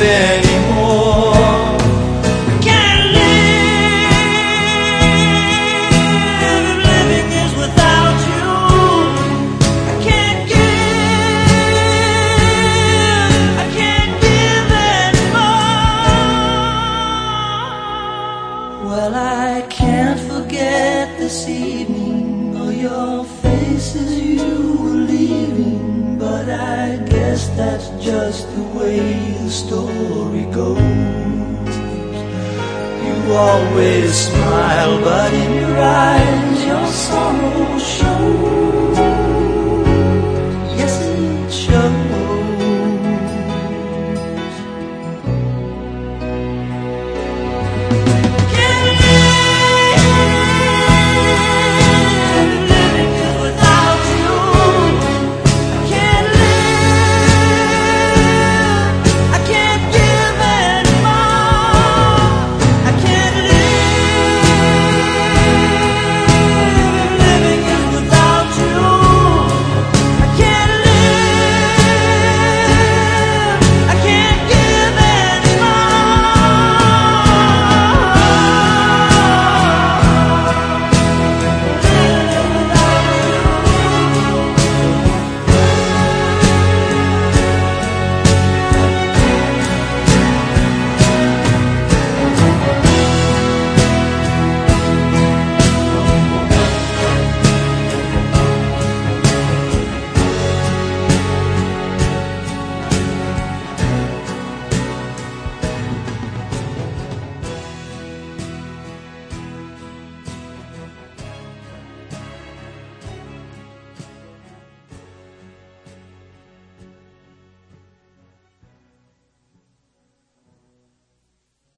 anymore. I can't live if living is without you. I can't give. I can't give anymore. Well, I can't forget this evening or your face as you that's just the way the story goes. You always smile, but in your eyes your sorrow shows.